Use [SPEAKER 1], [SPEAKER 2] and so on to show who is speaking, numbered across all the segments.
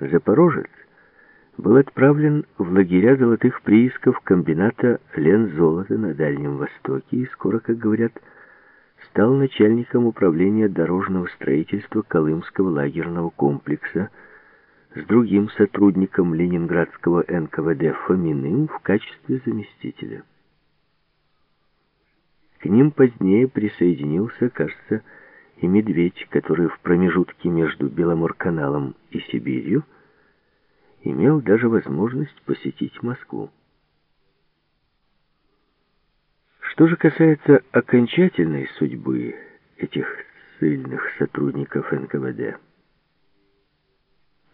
[SPEAKER 1] Запорожец был отправлен в лагеря золотых приисков комбината Лензолота на Дальнем Востоке и скоро, как говорят, стал начальником управления дорожного строительства Колымского лагерного комплекса с другим сотрудником ленинградского НКВД Фоминым в качестве заместителя. К ним позднее присоединился, кажется, и Медведь, который в промежутке между Беломорканалом и Сибирью имел даже возможность посетить Москву. Что же касается окончательной судьбы этих сильных сотрудников НКВД,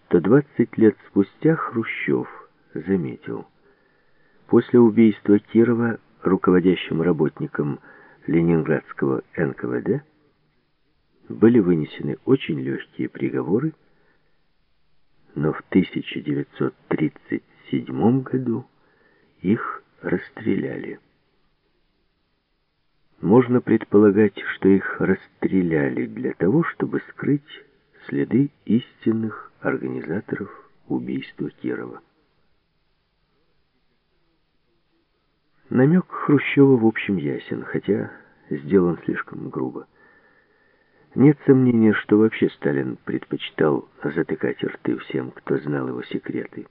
[SPEAKER 1] то 20 лет спустя Хрущев заметил, после убийства Кирова руководящим работником ленинградского НКВД были вынесены очень легкие приговоры, но в 1937 году их расстреляли. Можно предполагать, что их расстреляли для того, чтобы скрыть следы истинных организаторов убийства Кирова. Намек Хрущева в общем ясен, хотя сделан слишком грубо. Нет сомнения, что вообще Сталин предпочитал затыкать рты всем, кто знал его секреты.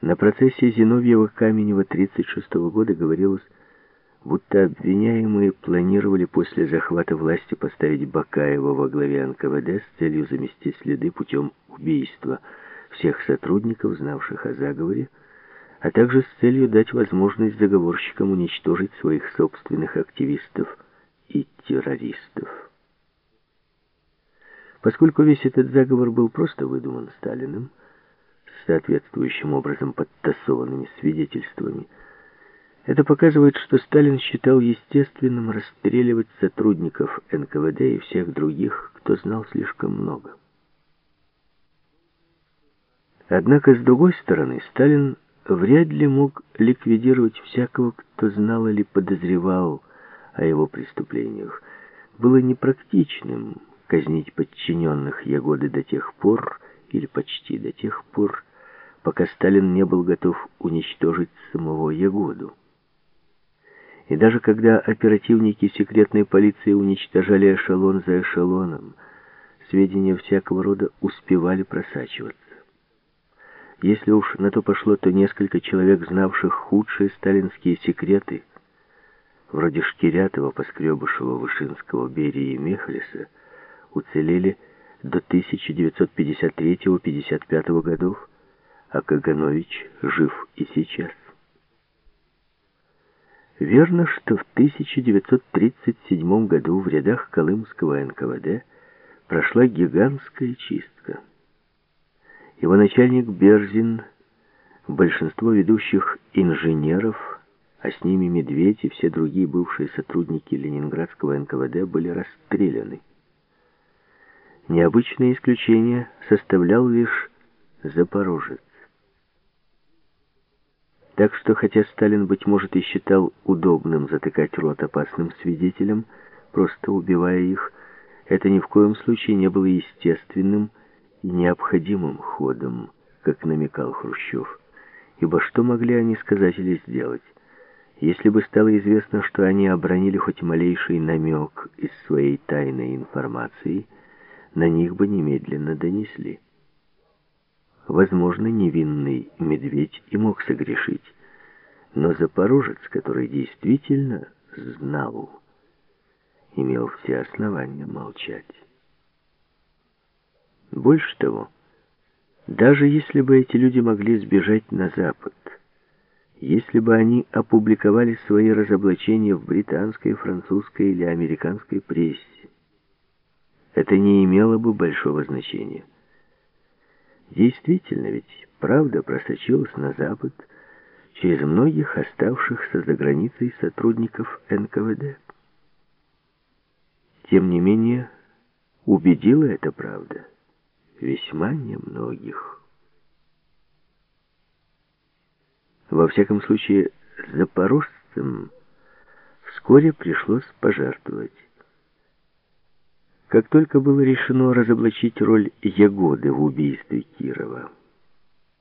[SPEAKER 1] На процессе Зиновьева-Каменева 1936 года говорилось, будто обвиняемые планировали после захвата власти поставить Бакаева во главе НКВД с целью замести следы путем убийства всех сотрудников, знавших о заговоре, а также с целью дать возможность заговорщикам уничтожить своих собственных активистов и террористов. Поскольку весь этот заговор был просто выдуман Сталиным, с соответствующим образом подтасованными свидетельствами, это показывает, что Сталин считал естественным расстреливать сотрудников НКВД и всех других, кто знал слишком много. Однако, с другой стороны, Сталин вряд ли мог ликвидировать всякого, кто знал или подозревал о его преступлениях. Было непрактичным казнить подчиненных Ягоды до тех пор, или почти до тех пор, пока Сталин не был готов уничтожить самого Ягоду. И даже когда оперативники секретной полиции уничтожали эшелон за эшелоном, сведения всякого рода успевали просачиваться. Если уж на то пошло, то несколько человек, знавших худшие сталинские секреты, вроде Шкирятова, Поскребышева, Вышинского, Берии и Мехлиса, уцелели до 1953-55 годов, а Каганович жив и сейчас. Верно, что в 1937 году в рядах Колымского НКВД прошла гигантская чистка. Его начальник Берзин, большинство ведущих инженеров, а с ними Медведь и все другие бывшие сотрудники Ленинградского НКВД были расстреляны. Необычное исключение составлял лишь Запорожец. Так что, хотя Сталин, быть может, и считал удобным затыкать рот опасным свидетелям, просто убивая их, это ни в коем случае не было естественным и необходимым ходом, как намекал Хрущев. Ибо что могли они сказать или сделать? Если бы стало известно, что они обронили хоть малейший намек из своей тайной информации, на них бы немедленно донесли. Возможно, невинный медведь и мог согрешить. Но запорожец, который действительно знал, имел все основания молчать. Больше того, даже если бы эти люди могли сбежать на Запад, если бы они опубликовали свои разоблачения в британской, французской или американской прессе, это не имело бы большого значения. Действительно, ведь правда просочилась на Запад через многих оставшихся за границей сотрудников НКВД. Тем не менее, убедила эта правда весьма немногих. Во всяком случае, запорожцам вскоре пришлось пожертвовать. Как только было решено разоблачить роль Ягоды в убийстве Кирова,